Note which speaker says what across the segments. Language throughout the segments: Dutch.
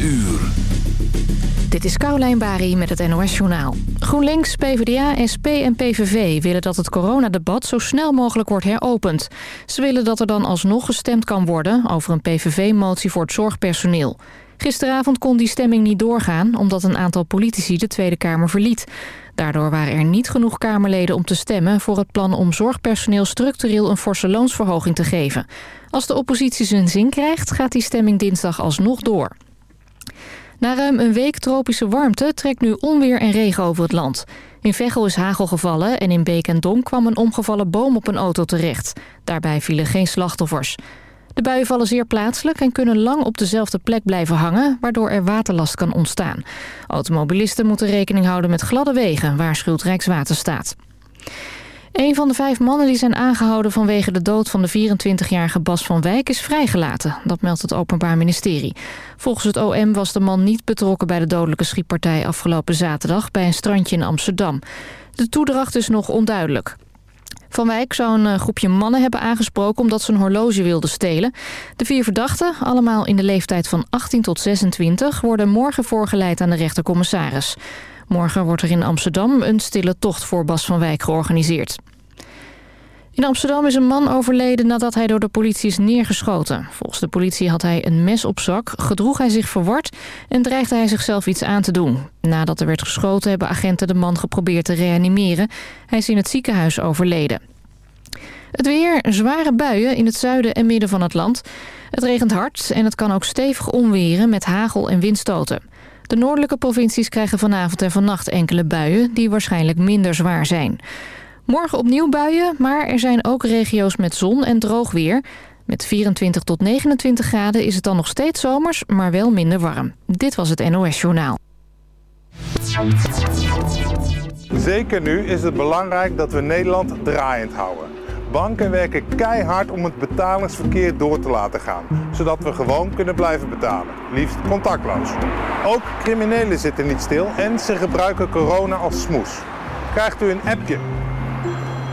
Speaker 1: uur.
Speaker 2: Dit is Caroline Bari met het NOS Journaal. GroenLinks, PvdA, SP en PVV willen dat het coronadebat zo snel mogelijk wordt heropend. Ze willen dat er dan alsnog gestemd kan worden over een PVV-motie voor het zorgpersoneel. Gisteravond kon die stemming niet doorgaan omdat een aantal politici de Tweede Kamer verliet. Daardoor waren er niet genoeg Kamerleden om te stemmen voor het plan om zorgpersoneel structureel een forse loonsverhoging te geven. Als de oppositie zijn zin krijgt, gaat die stemming dinsdag alsnog door. Na ruim een week tropische warmte trekt nu onweer en regen over het land. In Veghel is hagel gevallen en in Beek en Dom kwam een omgevallen boom op een auto terecht. Daarbij vielen geen slachtoffers. De buien vallen zeer plaatselijk en kunnen lang op dezelfde plek blijven hangen... waardoor er waterlast kan ontstaan. Automobilisten moeten rekening houden met gladde wegen, waarschuwt Rijkswaterstaat. Een van de vijf mannen die zijn aangehouden vanwege de dood van de 24-jarige Bas van Wijk is vrijgelaten. Dat meldt het Openbaar Ministerie. Volgens het OM was de man niet betrokken bij de dodelijke schietpartij afgelopen zaterdag bij een strandje in Amsterdam. De toedracht is nog onduidelijk. Van Wijk zou een eh, groepje mannen hebben aangesproken omdat ze een horloge wilden stelen. De vier verdachten, allemaal in de leeftijd van 18 tot 26, worden morgen voorgeleid aan de rechtercommissaris. Morgen wordt er in Amsterdam een stille tocht voor Bas van Wijk georganiseerd. In Amsterdam is een man overleden nadat hij door de politie is neergeschoten. Volgens de politie had hij een mes op zak, gedroeg hij zich verward... en dreigde hij zichzelf iets aan te doen. Nadat er werd geschoten hebben agenten de man geprobeerd te reanimeren. Hij is in het ziekenhuis overleden. Het weer, zware buien in het zuiden en midden van het land. Het regent hard en het kan ook stevig onweren met hagel en windstoten. De noordelijke provincies krijgen vanavond en vannacht enkele buien... die waarschijnlijk minder zwaar zijn. Morgen opnieuw buien, maar er zijn ook regio's met zon en droog weer. Met 24 tot 29 graden is het dan nog steeds zomers, maar wel minder warm. Dit was het NOS Journaal.
Speaker 3: Zeker nu is het belangrijk dat we Nederland draaiend houden. Banken werken keihard om het betalingsverkeer door te laten gaan, zodat we gewoon kunnen blijven betalen, liefst contactloos. Ook criminelen zitten niet stil en ze gebruiken corona als smoes. Krijgt u een appje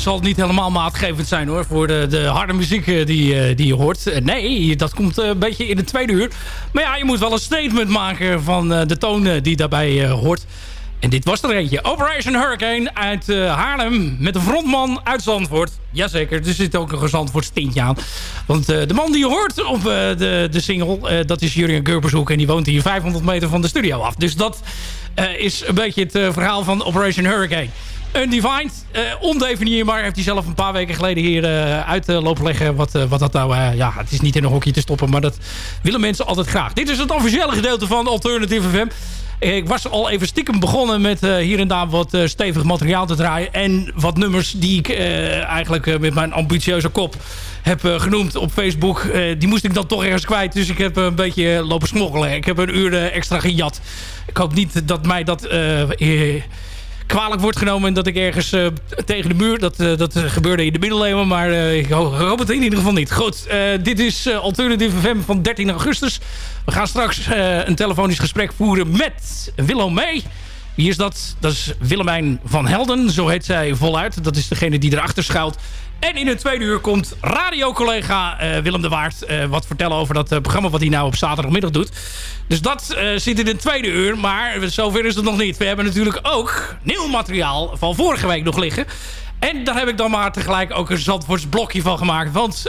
Speaker 4: Zal niet helemaal maatgevend zijn hoor. Voor de, de harde muziek die, die je hoort. nee, dat komt een beetje in de tweede uur. Maar ja, je moet wel een statement maken van de toon die daarbij hoort. En dit was er eentje. Operation Hurricane uit Haarlem met een frontman uit Zandvoort. Jazeker, er zit ook een Zandvoort stintje aan. Want de man die je hoort op de, de single, dat is Jurgen Gurbershoek. En die woont hier 500 meter van de studio af. Dus dat is een beetje het verhaal van Operation Hurricane. Undefined, uh, ondefinieerbaar. Heeft hij zelf een paar weken geleden hier uh, uit uh, lopen leggen. Wat, wat dat nou... ja, het is niet in een hokje te stoppen. Maar dat willen mensen altijd graag. Dit is het officiële gedeelte van Alternative FM. Ik was al even stiekem begonnen met hier en daar wat stevig materiaal te draaien. En wat nummers die ik eigenlijk met mijn ambitieuze kop heb genoemd op Facebook. die moest ik dan toch ergens kwijt. Dus ik heb een beetje lopen smokkelen. Ik heb een uur extra gejat. Ik hoop niet dat mij dat kwalijk wordt genomen... en dat ik ergens uh, tegen de muur... dat, uh, dat gebeurde in de middeleeuwen, maar ik hoop het in ieder geval niet. Goed, dit is Alternative FM van 13 augustus. We gaan straks een telefonisch gesprek voeren met Willem May... Wie is dat? Dat is Willemijn van Helden, zo heet zij voluit. Dat is degene die erachter schuilt. En in het tweede uur komt radiocollega uh, Willem de Waard... Wat vertellen over dat programma wat hij nou op zaterdagmiddag doet. Dus dat zit in het tweede uur, maar zover is het nog niet. We hebben natuurlijk ook nieuw materiaal van vorige week nog liggen. En daar heb ik dan maar tegelijk ook een Zandvoorts blokje van gemaakt. Want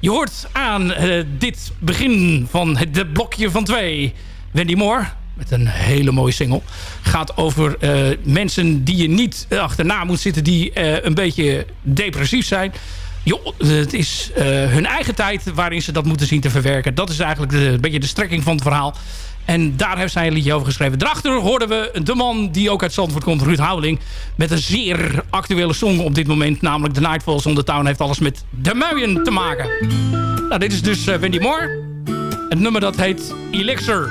Speaker 4: je hoort aan dit begin van het blokje van twee... Wendy Moore, met een hele mooie single. Gaat over uh, mensen die je niet achterna moet zitten... die uh, een beetje depressief zijn. Jo, het is uh, hun eigen tijd waarin ze dat moeten zien te verwerken. Dat is eigenlijk de, een beetje de strekking van het verhaal. En daar heeft zij een liedje over geschreven. Daarachter hoorden we de man die ook uit Zandvoort komt, Ruud Houweling. Met een zeer actuele song op dit moment. Namelijk The Nightfalls on the Town heeft alles met de muien te maken. Nou, dit is dus Wendy Moore. Het nummer dat heet Elixir.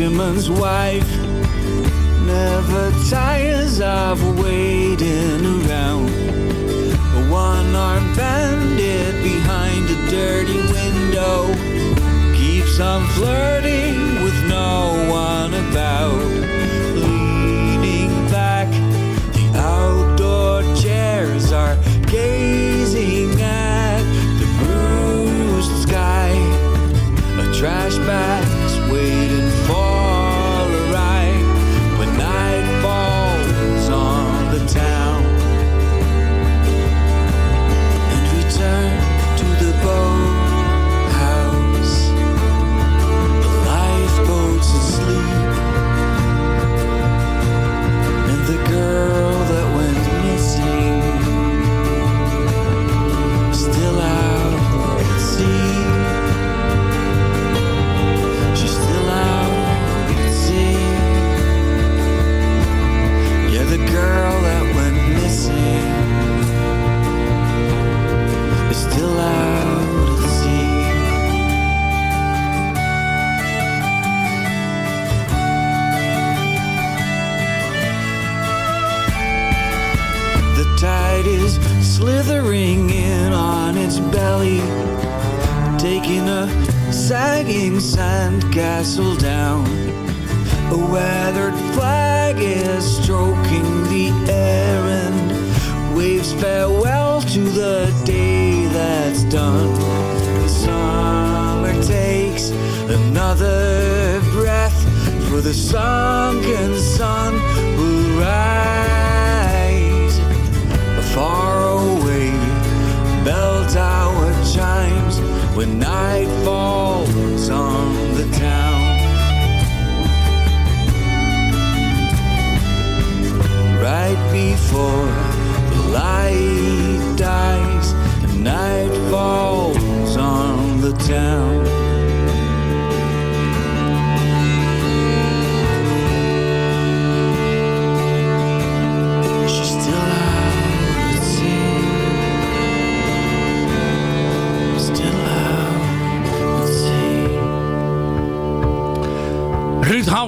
Speaker 5: fisherman's wife.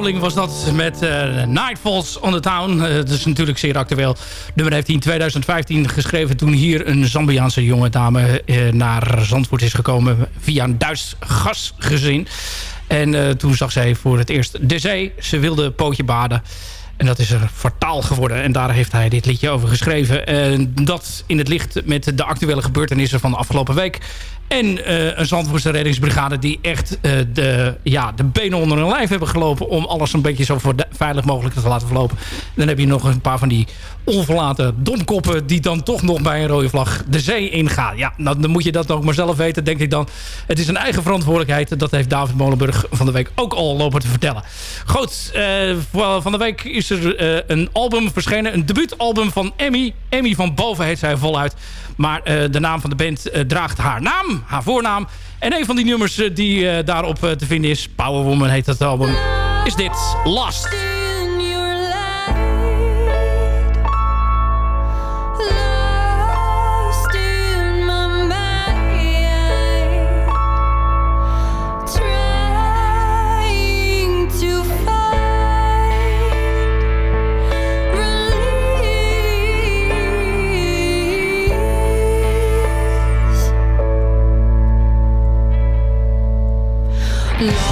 Speaker 5: Dat met uh, Nightfalls on the Town. Dat is natuurlijk zeer actueel. Nummer heeft hij in 2015 geschreven... toen hier een Zambiaanse jonge dame uh, naar Zandvoort is gekomen... via een Duits gasgezin. En toen zag zij voor het eerst de zee. Ze wilde pootje baden. En dat is er fataal geworden. En daar heeft hij dit liedje over geschreven. En dat in het licht met de actuele gebeurtenissen van de afgelopen week.
Speaker 6: En uh, een Zandvoortse reddingsbrigade die echt uh, de, ja, de benen onder hun lijf hebben gelopen... om alles een beetje zo veilig mogelijk te laten verlopen. Dan heb je nog een paar van die onverlaten domkoppen... die dan toch nog bij een rode vlag de zee ingaan. Ja, nou, dan moet je dat ook maar zelf weten, denk ik dan. Het is een eigen verantwoordelijkheid. Dat heeft David Molenburg van de week ook al lopen te vertellen. Goed, uh, van de week is er een album verschenen. Een debuutalbum van Emmy. Emmy van Boven heet zij voluit. Maar uh, de naam van de band uh, draagt haar naam, haar voornaam. En een van die nummers uh, die daarop te vinden is... Power Woman heet het album. Is dit Last.
Speaker 4: love.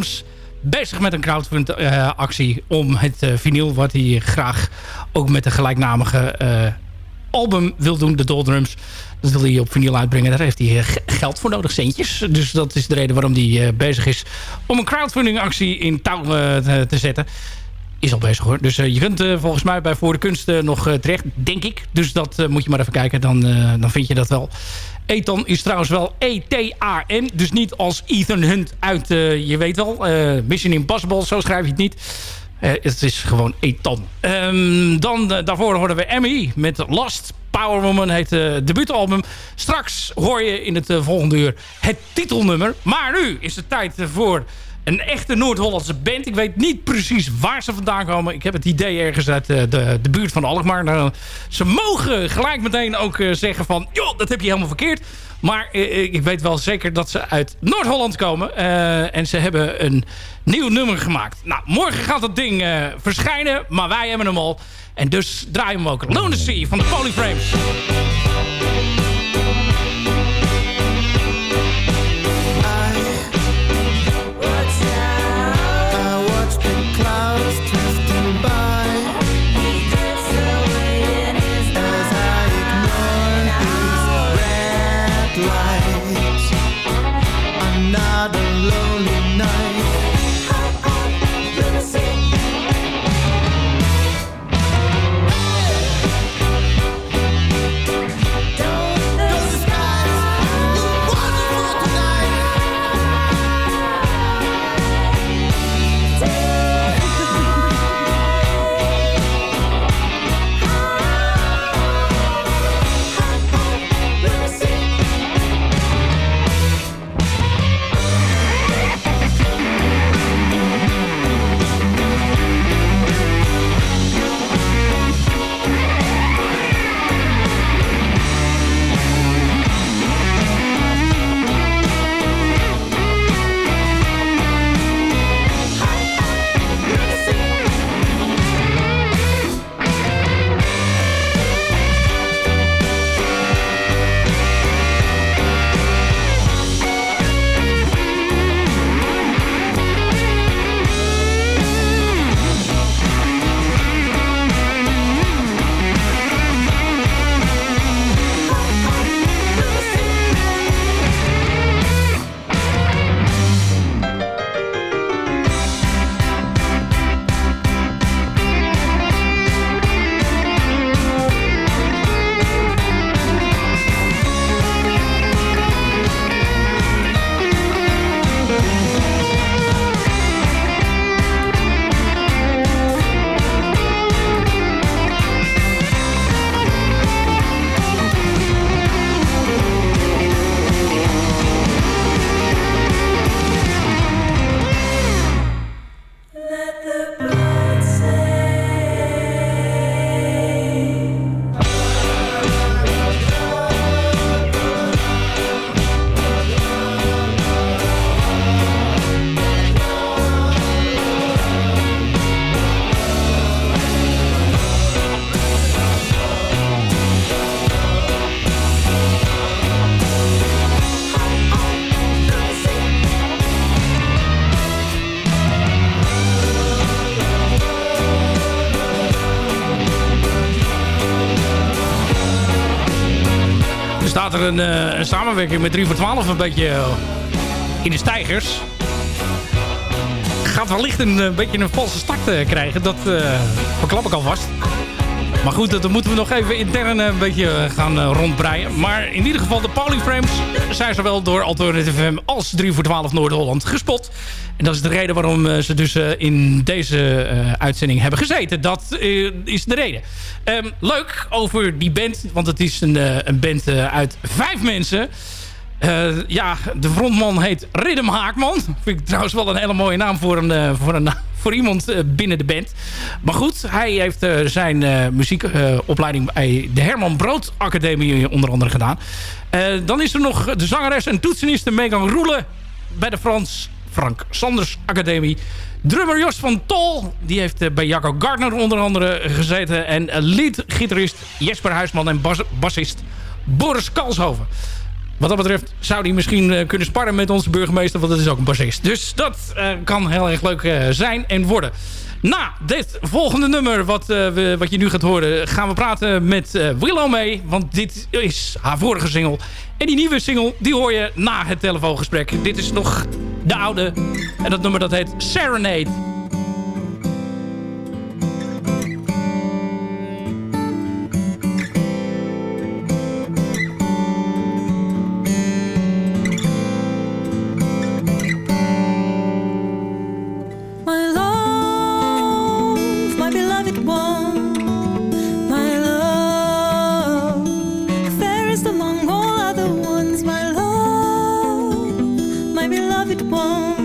Speaker 4: De Doldrums. Bezig met een crowdfund uh, actie om het uh, vinyl... wat hij graag ook met de gelijknamige uh, album wil doen, de Doldrums. Dat wil hij op vinyl uitbrengen. Daar heeft hij geld voor nodig, centjes. Dus dat is de reden waarom hij bezig is... om een crowdfunding actie in touw te, te zetten is al bezig hoor. Dus je kunt volgens mij bij Voor de Kunst nog terecht, denk ik. Dus dat moet je maar even kijken, dan, dan vind je dat wel. Ethan is trouwens wel E-T-A-N. Dus niet als Ethan Hunt uit, uh, je weet wel, uh, Mission Impossible. Zo schrijf je het niet. Uh, het is gewoon Ethan. Um, dan daarvoor hoorden we Emmy met Last. Power Woman heet het debuutalbum. Straks hoor je in het volgende uur het titelnummer. Maar nu is het tijd voor een echte Noord-Hollandse band. Ik weet niet precies waar ze vandaan komen. Ik heb het idee ergens uit de, de, de buurt van Alkmaar. Nou, ze mogen gelijk meteen ook uh, zeggen van... joh, dat heb je helemaal verkeerd. Maar uh, ik weet wel zeker dat ze uit Noord-Holland komen. En ze hebben een nieuw nummer gemaakt. Nou, morgen gaat dat ding verschijnen. Maar wij hebben hem al. En dus draaien we ook. Lunacy van de Polyframes. Er een, uh, een, samenwerking met 3 voor 12 een beetje uh, in de stijgers. Gaat wellicht een, een beetje een valse start krijgen. Dat verklap ik alvast. Maar goed, dat moeten we nog even intern een beetje gaan rondbreien. Maar in ieder geval de Polyframes zijn zowel door Alternative FM als 3 voor 12 Noord-Holland gespot. En dat is de reden waarom ze dus in deze uitzending hebben gezeten. Dat is de reden. Um, leuk over die band, want het is een, een band uit vijf mensen. Uh, ja, de frontman heet Riddim Haakman. Vind ik trouwens wel een hele mooie naam voor, een, voor, een, voor iemand binnen de band. Maar goed, hij heeft zijn muziekopleiding bij de Herman Brood Academie onder andere gedaan. dan is er nog de zangeres en toetseniste Megan Roelen bij de Frans Frank Sanders Academie. Drummer Jos van Tol, die heeft eh, bij Jacco Gardner onder andere gezeten. En lead-gitarist Jesper Huisman en bas bassist Boris Kalshoven.
Speaker 6: Wat dat betreft zou hij misschien kunnen sparren met onze burgemeester. Want dat is ook een bassist. Dus dat kan heel erg leuk zijn en worden. Na dit volgende nummer wat, we, wat je nu gaat horen... gaan we praten met Willow May. Want dit is haar vorige single. En die nieuwe single die hoor je na het telefoongesprek. Dit is nog de oude. En dat nummer dat heet Serenade. it won't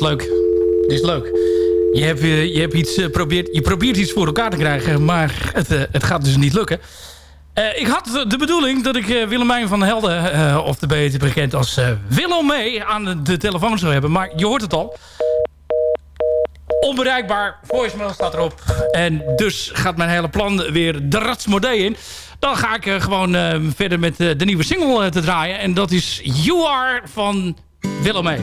Speaker 6: leuk. Dit is leuk. Je hebt, je hebt iets, uh, probeert, je probeert iets voor elkaar te krijgen, maar het, uh, het gaat dus niet lukken. ik had de bedoeling dat ik Willemijn van Helden, of de beter bekend als Willem mee, aan de telefoon zou hebben. Maar je hoort het al. Onbereikbaar, voicemail staat erop. En dus gaat mijn hele plan weer de ratsmodee in. Dan ga ik gewoon verder met de nieuwe single te draaien. En dat is You Are van Willem mee.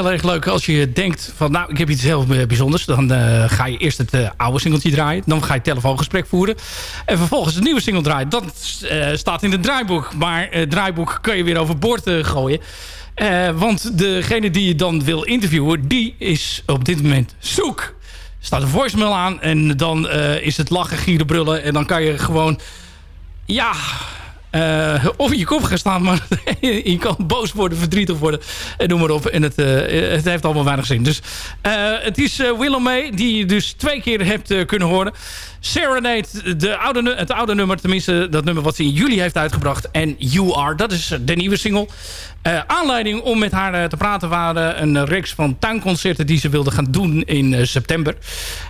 Speaker 6: Heel erg leuk als je denkt van... nou, ik heb iets heel bijzonders. Dan uh, ga je eerst het uh, oude singeltje draaien. Dan ga je telefoongesprek voeren. En vervolgens het nieuwe single draaien. Dat staat in het draaiboek. Maar het draaiboek kun je weer overboord gooien. want degene die je dan wil interviewen... die is op dit moment zoek. Staat een voicemail aan. En dan is het lachen, gieren, brullen. En dan kan je gewoon... Ja, uh, of in je kop gaan staan, maar je kan boos worden, verdrietig worden. En noem maar op. En het, uh, het heeft allemaal weinig zin. Dus uh, het is Willem May, die je dus twee keer hebt kunnen horen. Serenade, de oude, het oude nummer, tenminste dat nummer wat ze in juli heeft uitgebracht. En You Are, dat is de nieuwe single. Uh, aanleiding om met haar uh, te praten waren een reeks van tuinconcerten die ze wilde gaan doen in uh, september.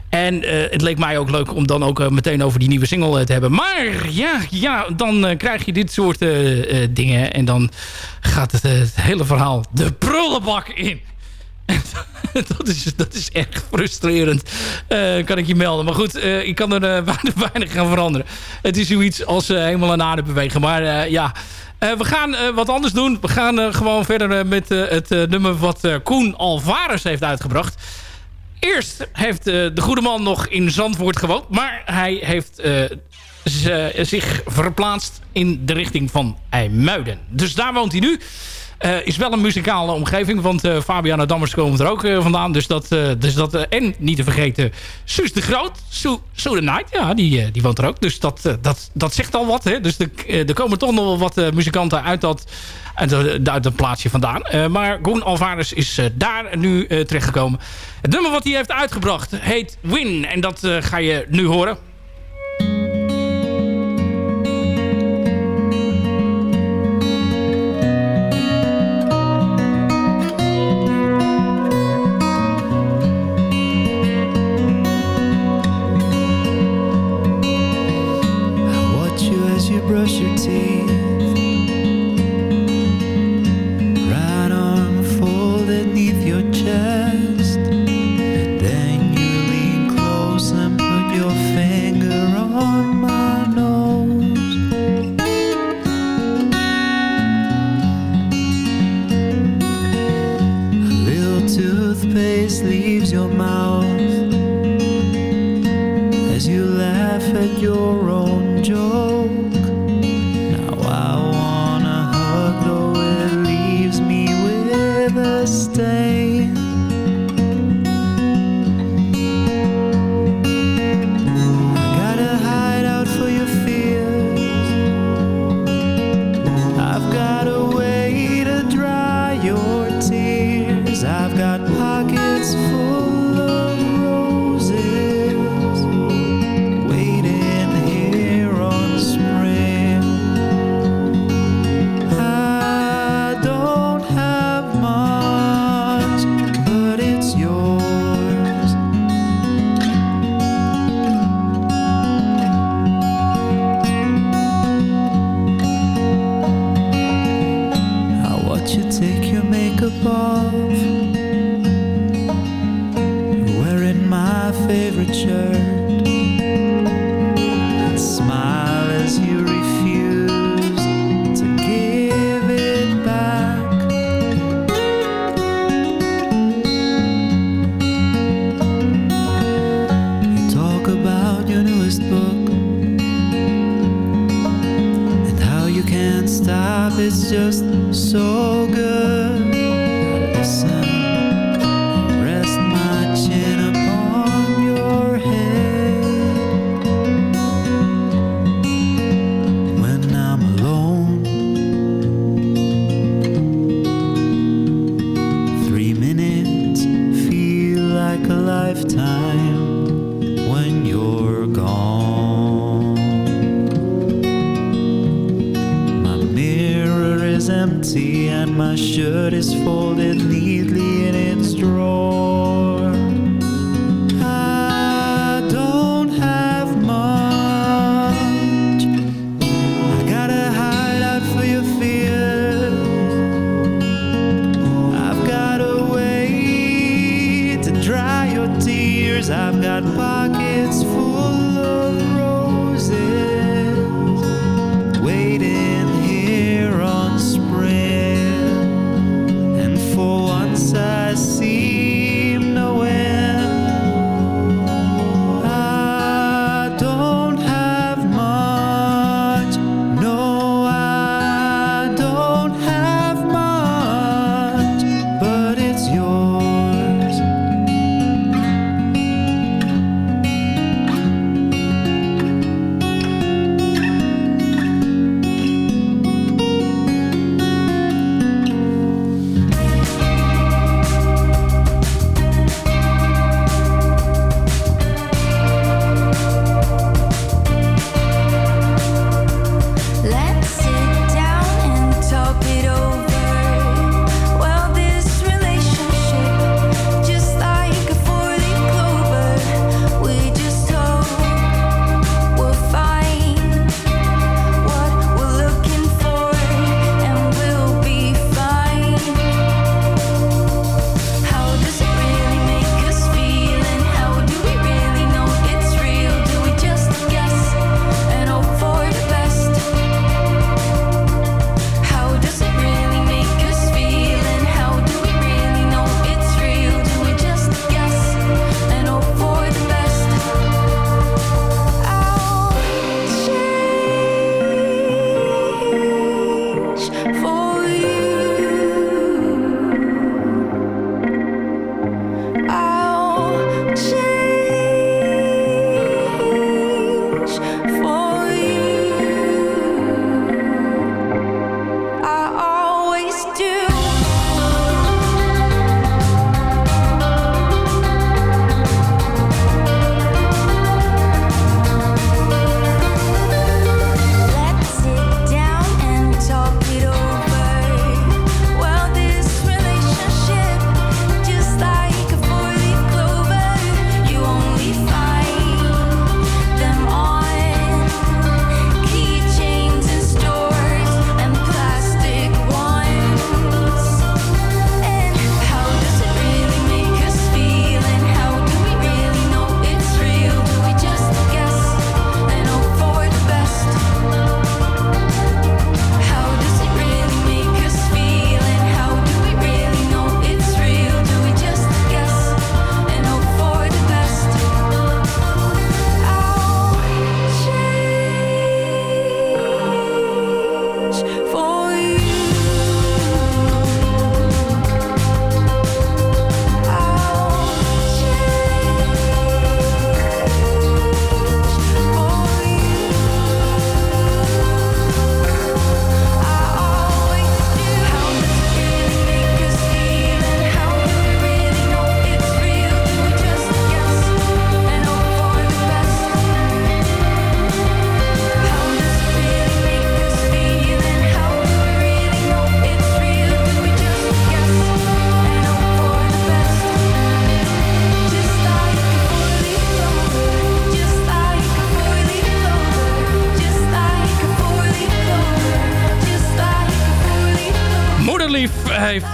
Speaker 6: En het leek mij ook leuk om dan ook meteen over die nieuwe single te hebben. Maar ja, ja dan krijg je dit soort dingen en dan gaat het, het hele verhaal de prullenbak in.
Speaker 5: dat, is, dat is echt frustrerend, kan ik je melden. Maar goed, ik kan er weinig gaan veranderen. Het is zoiets als helemaal een aarde bewegen. Maar ja... we gaan wat anders doen. We gaan gewoon verder met het nummer wat Koen Alvarez heeft uitgebracht. Eerst heeft de goede man nog in Zandvoort gewoond. Maar hij heeft zich verplaatst in de richting van IJmuiden. Dus daar woont hij nu. Uh, is wel een muzikale omgeving, want uh, Fabiana Dammers komt er ook uh, vandaan. Dus dat, dus dat en niet te vergeten, Suus de Groot, Sue, Sue the Night, ja, die, die woont er ook. Dus dat, dat, dat zegt al wat. Hè? Dus er komen toch nog wel wat muzikanten uit dat, uit, uit dat plaatsje vandaan. maar Goen Alvarez is daar nu terechtgekomen. Het nummer wat hij heeft uitgebracht heet Win. En dat ga je nu horen.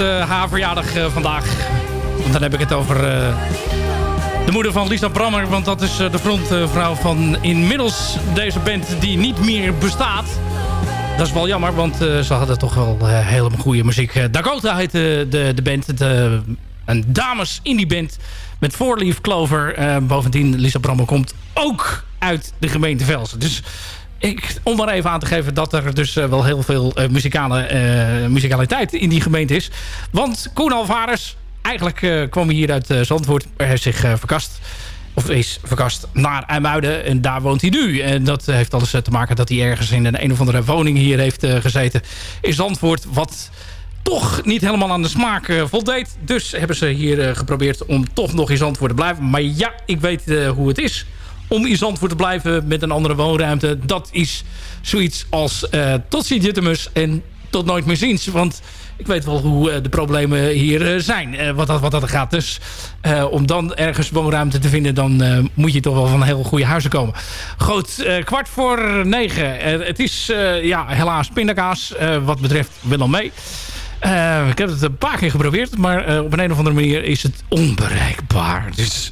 Speaker 4: Haar verjaardag vandaag. Want dan heb ik het over de moeder van Lisa Brammer. Want dat is de frontvrouw van inmiddels deze band die niet meer bestaat. Dat is wel jammer, want ze hadden toch wel helemaal goede muziek. Dakota heet de, de band. Een dames indie band met Voorlief Clover. bovendien, Lisa Brammer komt ook uit de gemeente Velsen. Dus ik, om maar even aan te geven dat er dus wel heel veel uh, muzikale, uh, muzikaliteit in die gemeente is. Want Koen Alvarez, eigenlijk kwam hij hier uit Zandvoort. Heeft zich verkast, of is verkast naar IJmuiden. En daar woont hij nu. En dat heeft alles te maken dat hij ergens in een, een of andere woning hier heeft gezeten in Zandvoort. Wat toch niet helemaal aan de smaak voldeed. Dus hebben ze hier geprobeerd om toch nog in Zandvoort te blijven. Maar ja, ik weet hoe het is om in Zandvoort te blijven met een andere woonruimte. Dat is zoiets als uh, tot ziens Juttemus en tot nooit meer ziens. Want ik weet wel hoe uh, de problemen hier uh, zijn, wat, dat, wat dat gaat. Dus om dan ergens woonruimte te vinden... dan moet je toch wel van heel goede huizen komen. Goed, kwart voor negen. het is ja, helaas pindakaas wat betreft Willem mee. ik heb het een paar keer geprobeerd, maar op een, een of andere manier is het onbereikbaar. Dus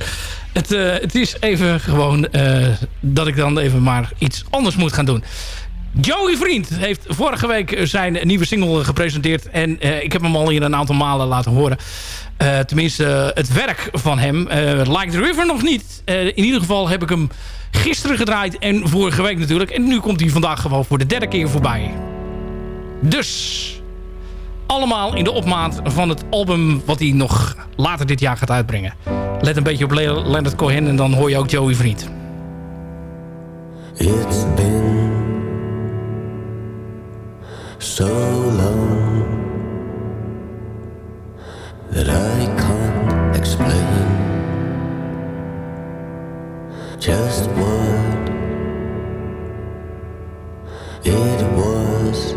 Speaker 4: het, uh, het is even gewoon uh, dat ik dan even maar iets anders moet gaan doen. Joey Vriend heeft vorige week zijn nieuwe single gepresenteerd. En uh, ik heb hem al hier een aantal malen laten horen. tenminste, het werk van hem. like the River nog niet. in ieder geval heb ik hem gisteren gedraaid. En vorige week natuurlijk. En nu komt hij vandaag gewoon voor de derde keer voorbij. Dus allemaal in de opmaat van het album wat hij nog later dit jaar gaat uitbrengen. Let een beetje op Leonard Cohen en dan hoor je ook Joey Vriend. It's been so long that I can't explain just what it was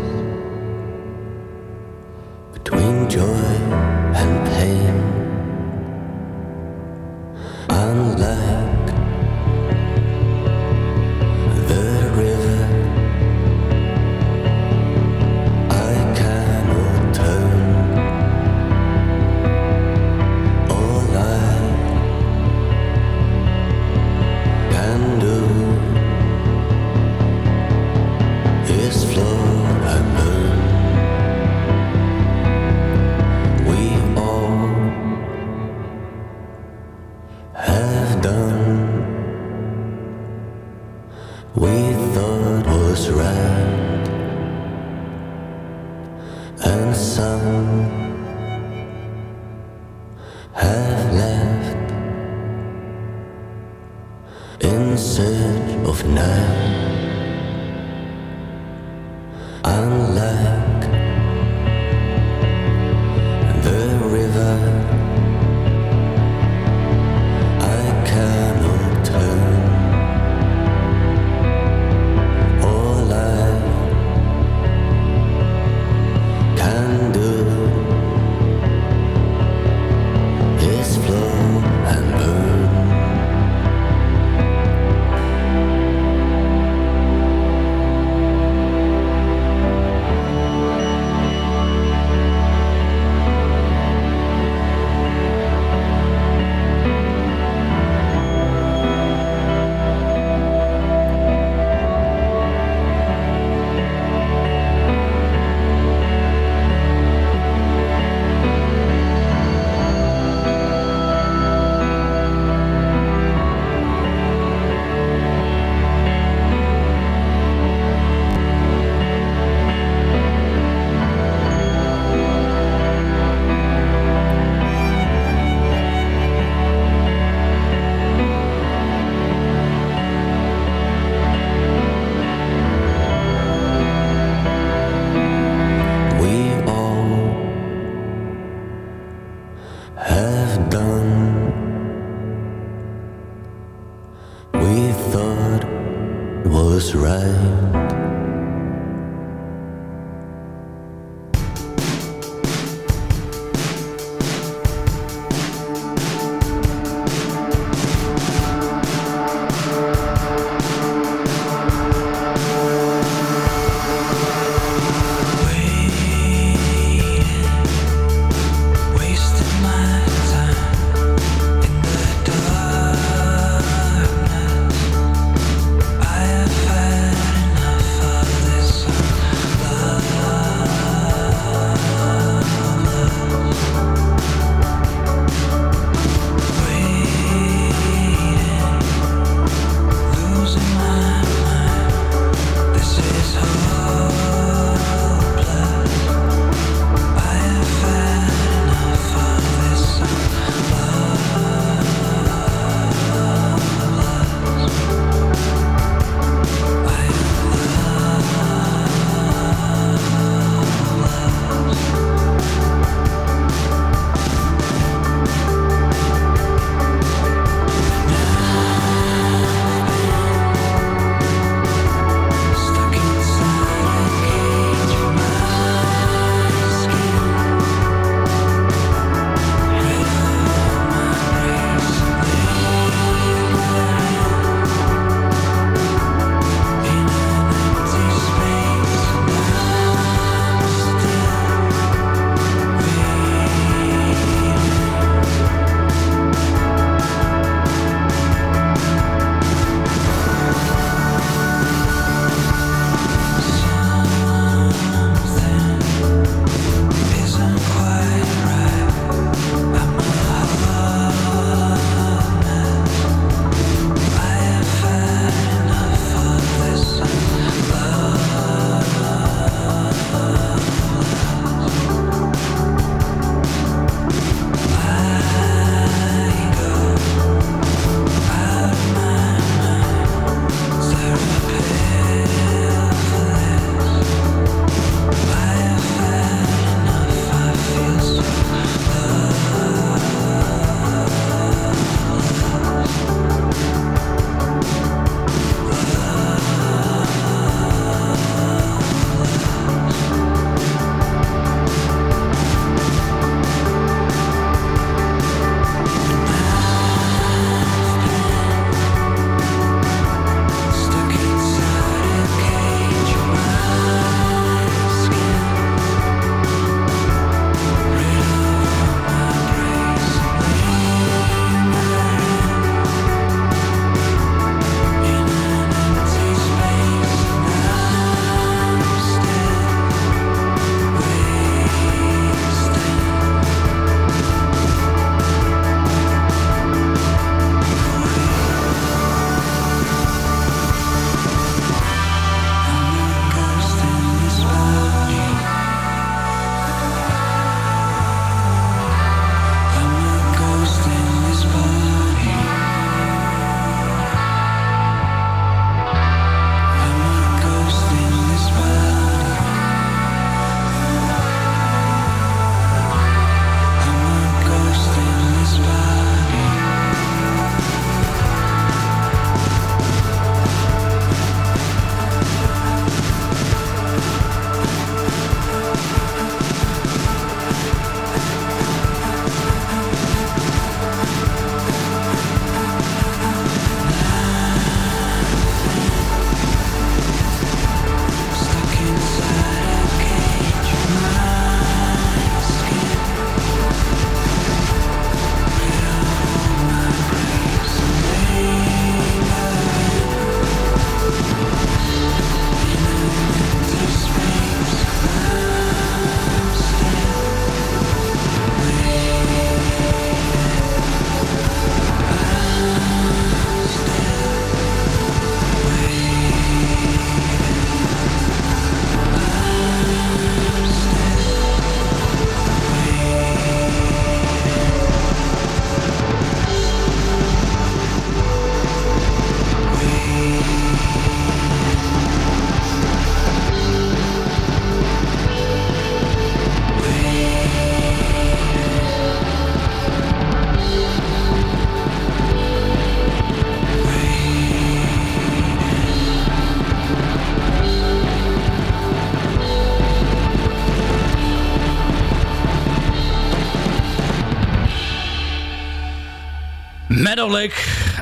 Speaker 4: Meadow Lake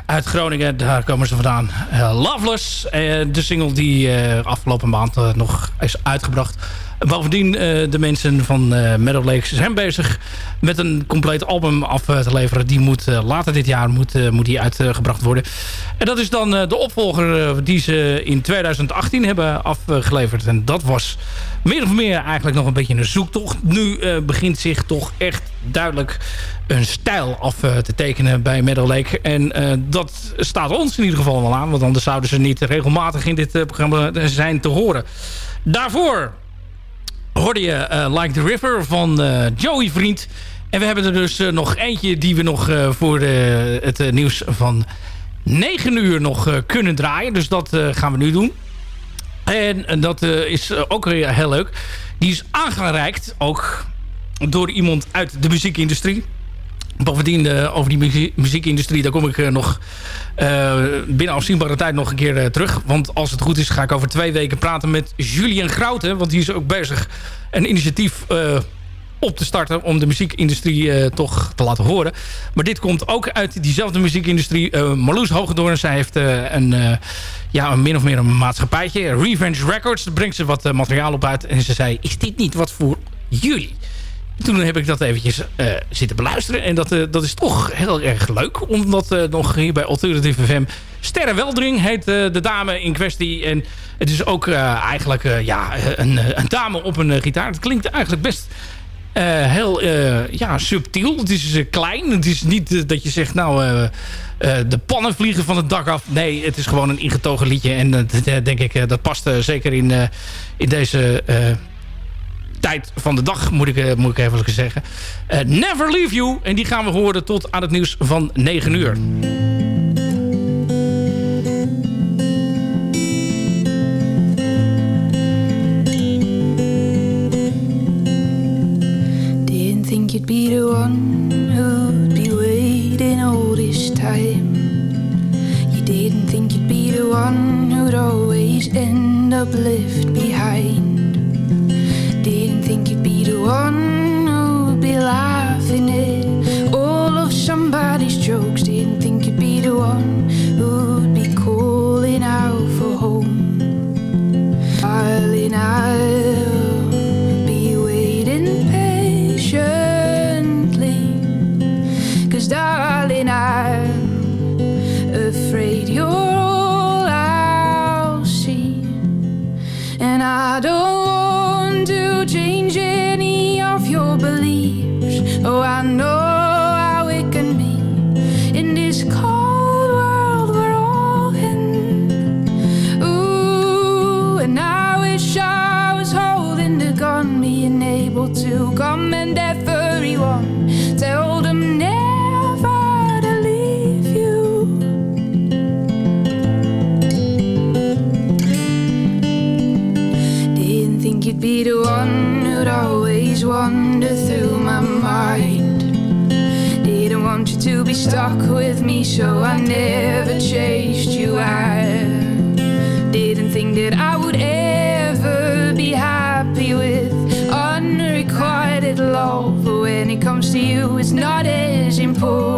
Speaker 4: uit Groningen, daar komen ze vandaan. Uh, Loveless, uh, de single die uh, afgelopen maand nog is uitgebracht. Bovendien, de mensen van Meadow Lake zijn bezig met een compleet album af te leveren. Die moet later dit jaar moet, moet die uitgebracht worden. En dat is dan de opvolger die ze in 2018 hebben afgeleverd. En dat was meer of meer eigenlijk nog een beetje een zoektocht. Nu begint zich toch echt duidelijk een stijl af te tekenen bij Meadow Lake. En dat staat ons in ieder geval wel aan. Want anders zouden ze niet regelmatig in dit programma zijn te horen. Daarvoor hoorde je uh, Like the River van uh, Joey Vriend. En we hebben er dus uh, nog eentje die we nog voor het nieuws van 9 uur nog kunnen draaien. Dus dat gaan we nu doen. En dat is ook weer heel leuk. Die is aangereikt ook door iemand uit de muziekindustrie. Bovendien, uh, over die muziekindustrie, daar kom ik uh, nog uh, binnen afzienbare tijd nog een keer terug. Want als het goed is, ga ik over twee weken praten met Julian Grouten. Want die is ook bezig een initiatief op te starten om de muziekindustrie toch te laten horen. Maar dit komt ook uit diezelfde muziekindustrie. Marloes Hogedoorn, zij heeft een, ja, een min of meer een maatschappijtje. Revenge Records, daar brengt ze wat materiaal op uit. En ze zei, is dit niet wat voor jullie? Toen heb ik dat eventjes uh, zitten beluisteren. En dat, uh, dat is toch heel erg leuk. Omdat uh, nog hier bij Alternative FM... Sterre Weldring heet de dame in kwestie. En het is ook eigenlijk ja, een, een, dame op een gitaar. Het klinkt eigenlijk best heel ja, subtiel. Het is klein. Het is niet dat je zegt... nou, de pannen vliegen van het dak af. Nee, het is gewoon een ingetogen liedje. En dat denk ik, dat past zeker in, in deze tijd van de dag, moet ik, uh, moet ik even zeggen. Uh, Never Leave You. En die gaan we horen tot aan het nieuws van 9 uur.
Speaker 6: Didn't think you'd be the one who'd be waiting all this time. You didn't think you'd be the one who'd always end up left behind. One who'd be laughing stuck with me, so I never chased you. I didn't think that I would ever be happy with unrequited love. But when it comes to you, it's not as important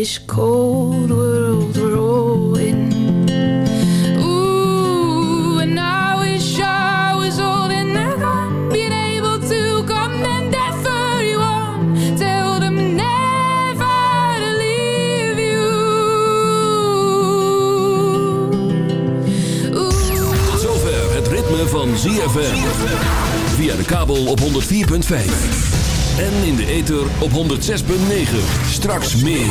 Speaker 6: this cold world we're all in. Ooh, and I wish I was old and never been able to commend that 31. Tell them never to leave you. Ooh. Tot zover het
Speaker 1: ritme van ZFM. Via de kabel op 104.5. En in de ether op 106.9. Straks meer.